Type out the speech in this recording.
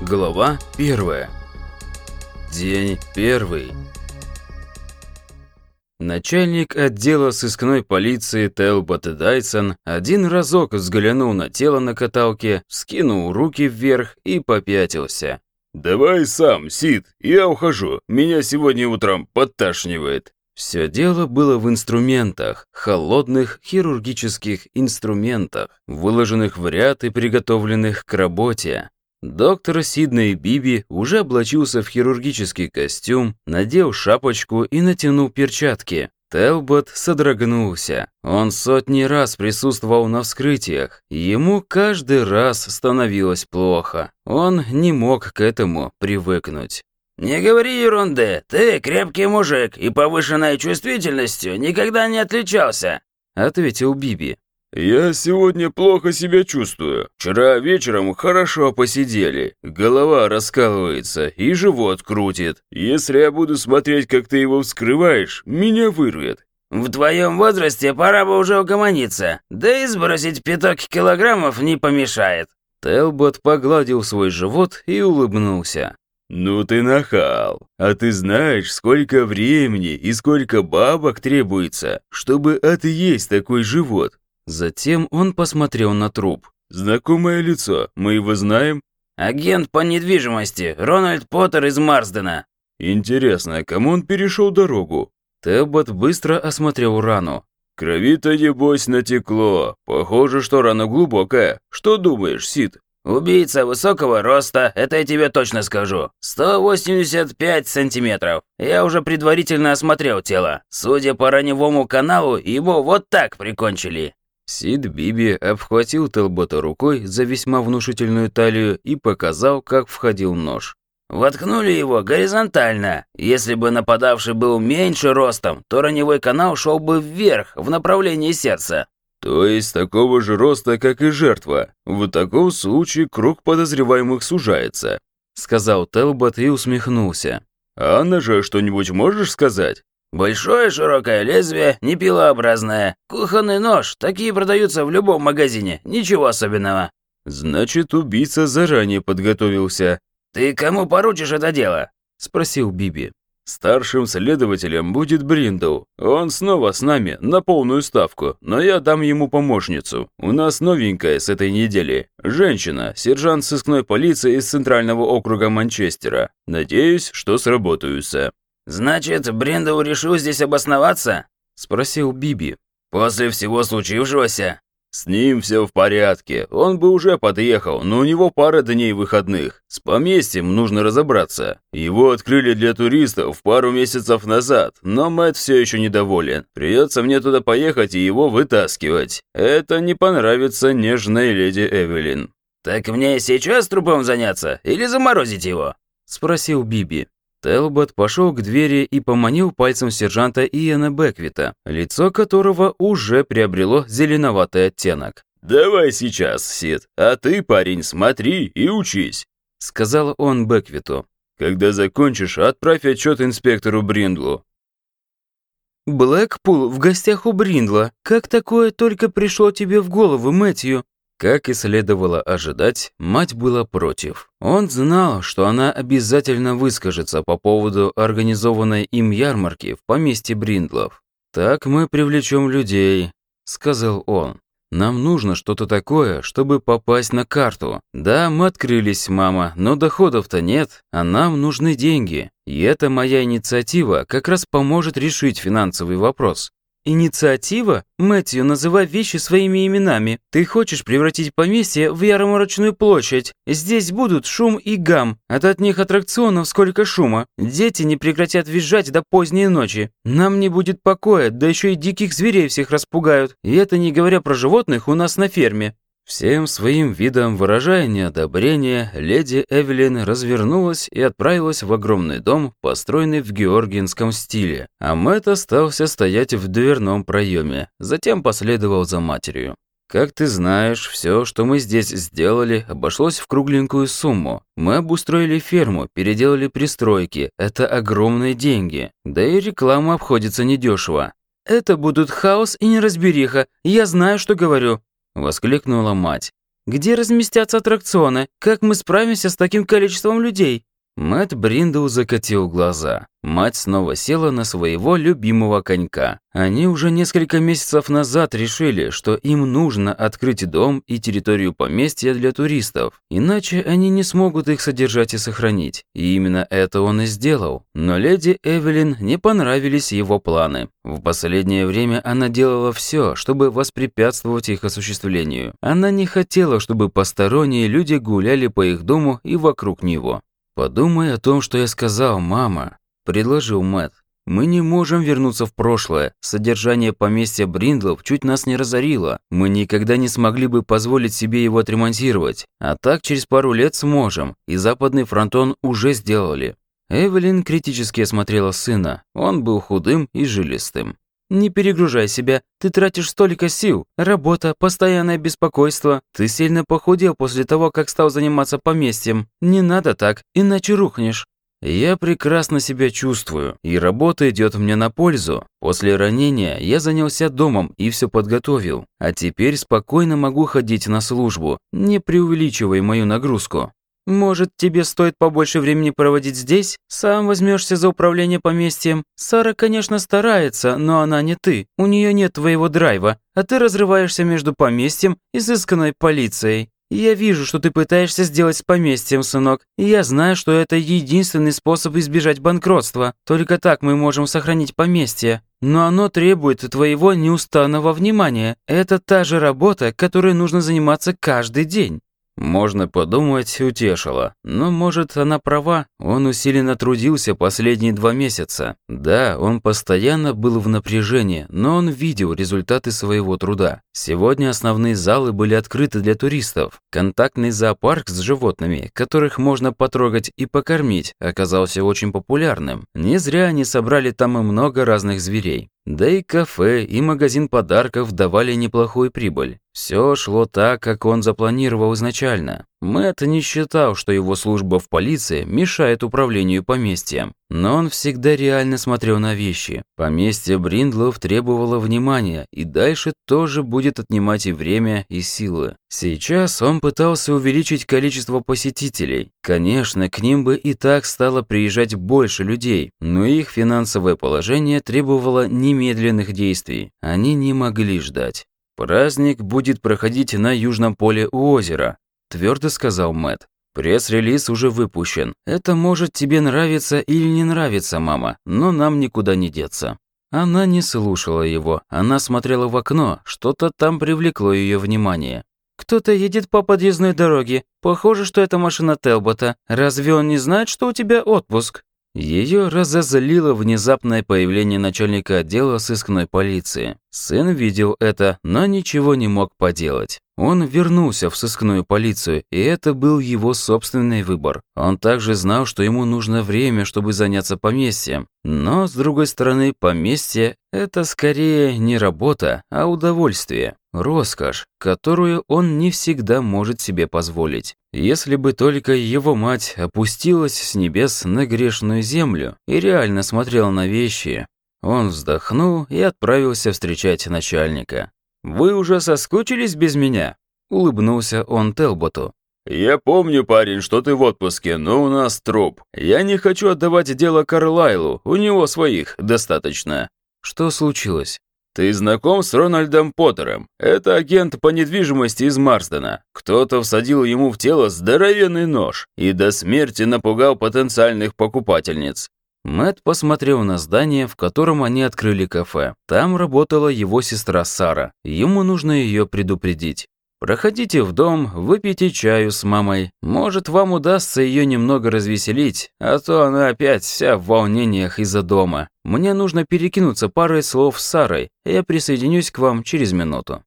Глава 1. День первый. Начальник отдела сыскной полиции Телбот Дайсон один разок взглянул на тело на каталке, скинул руки вверх и попятился. «Давай сам, Сид, я ухожу. Меня сегодня утром подташнивает». Все дело было в инструментах, холодных хирургических инструментах, выложенных в ряд и приготовленных к работе. Доктор Сидней Биби уже облачился в хирургический костюм, надел шапочку и натянул перчатки. Телбот содрогнулся. Он сотни раз присутствовал на вскрытиях. Ему каждый раз становилось плохо. Он не мог к этому привыкнуть. «Не говори ерунды, ты крепкий мужик и повышенной чувствительностью никогда не отличался», — ответил Биби. «Я сегодня плохо себя чувствую. Вчера вечером хорошо посидели. Голова раскалывается и живот крутит. Если я буду смотреть, как ты его вскрываешь, меня вырвет». «В твоем возрасте пора бы уже угомониться. Да и сбросить пяток килограммов не помешает». Телбот погладил свой живот и улыбнулся. «Ну ты нахал. А ты знаешь, сколько времени и сколько бабок требуется, чтобы отъесть такой живот?» Затем он посмотрел на труп. «Знакомое лицо, мы его знаем?» «Агент по недвижимости, Рональд Поттер из Марсдена». «Интересно, кому он перешел дорогу?» Тэббот быстро осмотрел рану. «Крови-то, небось, натекло. Похоже, что рана глубокая. Что думаешь, Сид?» «Убийца высокого роста, это я тебе точно скажу. 185 сантиметров. Я уже предварительно осмотрел тело. Судя по раневому каналу, его вот так прикончили». Сид Биби обхватил Телбота рукой за весьма внушительную талию и показал, как входил нож. Воткнули его горизонтально. Если бы нападавший был меньше ростом, то раневой канал шел бы вверх, в направлении сердца. То есть такого же роста, как и жертва. В таком случае круг подозреваемых сужается, сказал Телбот и усмехнулся. А ножа что-нибудь можешь сказать? Большое широкое лезвие, не пилообразное. Кухонный нож, такие продаются в любом магазине, ничего особенного. Значит, убийца заранее подготовился. Ты кому поручишь это дело? Спросил Биби. Старшим следователем будет Бриндл. Он снова с нами, на полную ставку, но я дам ему помощницу. У нас новенькая с этой недели. Женщина, сержант сыскной полиции из Центрального округа Манчестера. Надеюсь, что сработаются». «Значит, Бриндл решил здесь обосноваться?» – спросил Биби. «После всего случившегося?» «С ним все в порядке. Он бы уже подъехал, но у него пара дней выходных. С поместьем нужно разобраться. Его открыли для туристов пару месяцев назад, но Мэтт все еще недоволен. Придется мне туда поехать и его вытаскивать. Это не понравится нежной леди Эвелин». «Так мне сейчас трупом заняться или заморозить его?» – спросил Биби. Телбот пошел к двери и поманил пальцем сержанта Иэна Беквита, лицо которого уже приобрело зеленоватый оттенок. «Давай сейчас, Сид, а ты, парень, смотри и учись», — сказал он Беквиту. «Когда закончишь, отправь отчет инспектору Бриндлу». «Блэкпул в гостях у Бриндла. Как такое только пришло тебе в голову, Мэтью?» Как и следовало ожидать, мать была против. Он знал, что она обязательно выскажется по поводу организованной им ярмарки в поместье Бриндлов. «Так мы привлечем людей», — сказал он. «Нам нужно что-то такое, чтобы попасть на карту. Да, мы открылись, мама, но доходов-то нет, а нам нужны деньги. И эта моя инициатива как раз поможет решить финансовый вопрос. Инициатива? Мэтью, называй вещи своими именами. Ты хочешь превратить поместье в ярмарочную площадь. Здесь будут шум и гам. От от них аттракционов сколько шума. Дети не прекратят визжать до поздней ночи. Нам не будет покоя, да еще и диких зверей всех распугают. И это не говоря про животных у нас на ферме. Всем своим видом выражая неодобрение, леди Эвелин развернулась и отправилась в огромный дом, построенный в георгиенском стиле, а Мэтт остался стоять в дверном проеме, затем последовал за матерью. Как ты знаешь, все, что мы здесь сделали, обошлось в кругленькую сумму. Мы обустроили ферму, переделали пристройки. Это огромные деньги. Да и реклама обходится недешево. Это будут хаос и неразбериха. Я знаю, что говорю. Воскликнула мать. Где разместятся аттракционы? Как мы справимся с таким количеством людей?» Мэтт Бриндл закатил глаза. Мать снова села на своего любимого конька. Они уже несколько месяцев назад решили, что им нужно открыть дом и территорию поместья для туристов, иначе они не смогут их содержать и сохранить. И именно это он и сделал. Но леди Эвелин не понравились его планы. В последнее время она делала все, чтобы воспрепятствовать их осуществлению. Она не хотела, чтобы посторонние люди гуляли по их дому и вокруг него. «Подумай о том, что я сказал, мама», – предложил Мэтт. «Мы не можем вернуться в прошлое. Содержание поместья Бриндлов чуть нас не разорило. Мы никогда не смогли бы позволить себе его отремонтировать. А так через пару лет сможем, и западный фронтон уже сделали». Эвелин критически осмотрела сына. Он был худым и жилистым. Не перегружай себя, ты тратишь столько сил. Работа, постоянное беспокойство. Ты сильно похудел после того, как стал заниматься поместьем. Не надо так, иначе рухнешь. Я прекрасно себя чувствую, и работа идет мне на пользу. После ранения я занялся домом и все подготовил. А теперь спокойно могу ходить на службу, не преувеличивай мою нагрузку. Может, тебе стоит побольше времени проводить здесь? Сам возьмешься за управление поместьем? Сара, конечно, старается, но она не ты. У нее нет твоего драйва, а ты разрываешься между поместьем и сысканной полицией. Я вижу, что ты пытаешься сделать с поместьем, сынок. И я знаю, что это единственный способ избежать банкротства. Только так мы можем сохранить поместье. Но оно требует твоего неустанного внимания. Это та же работа, которой нужно заниматься каждый день. Можно подумать, утешила. Но, может, она права. Он усиленно трудился последние два месяца. Да, он постоянно был в напряжении, но он видел результаты своего труда. Сегодня основные залы были открыты для туристов. Контактный зоопарк с животными, которых можно потрогать и покормить, оказался очень популярным. Не зря они собрали там и много разных зверей. Да и кафе, и магазин подарков давали неплохую прибыль. Все шло так, как он запланировал изначально. Мэтт не считал, что его служба в полиции мешает управлению поместьем. Но он всегда реально смотрел на вещи. Поместье Бриндлов требовало внимания, и дальше тоже будет отнимать и время, и силы. Сейчас он пытался увеличить количество посетителей. Конечно, к ним бы и так стало приезжать больше людей, но их финансовое положение требовало немедленных действий. Они не могли ждать. Праздник будет проходить на южном поле у озера, твердо сказал Мэт. Пресс-релиз уже выпущен. Это может тебе нравиться или не нравиться, мама, но нам никуда не деться. Она не слушала его. Она смотрела в окно. Что-то там привлекло ее внимание. «Кто-то едет по подъездной дороге. Похоже, что это машина Телбота. Разве он не знает, что у тебя отпуск?» Ее разозлило внезапное появление начальника отдела сыскной полиции. Сын видел это, но ничего не мог поделать. Он вернулся в сыскную полицию, и это был его собственный выбор. Он также знал, что ему нужно время, чтобы заняться поместьем. Но, с другой стороны, поместье – это скорее не работа, а удовольствие. Роскошь, которую он не всегда может себе позволить. Если бы только его мать опустилась с небес на грешную землю и реально смотрела на вещи, он вздохнул и отправился встречать начальника. «Вы уже соскучились без меня?» – улыбнулся он Телботу. «Я помню, парень, что ты в отпуске, но у нас труп. Я не хочу отдавать дело Карлайлу, у него своих достаточно». «Что случилось?» «Ты знаком с Рональдом Поттером? Это агент по недвижимости из Марсдена. Кто-то всадил ему в тело здоровенный нож и до смерти напугал потенциальных покупательниц. Мэт посмотрел на здание, в котором они открыли кафе. Там работала его сестра Сара. Ему нужно ее предупредить. Проходите в дом, выпейте чаю с мамой. Может, вам удастся ее немного развеселить, а то она опять вся в волнениях из-за дома. Мне нужно перекинуться парой слов с Сарой, я присоединюсь к вам через минуту».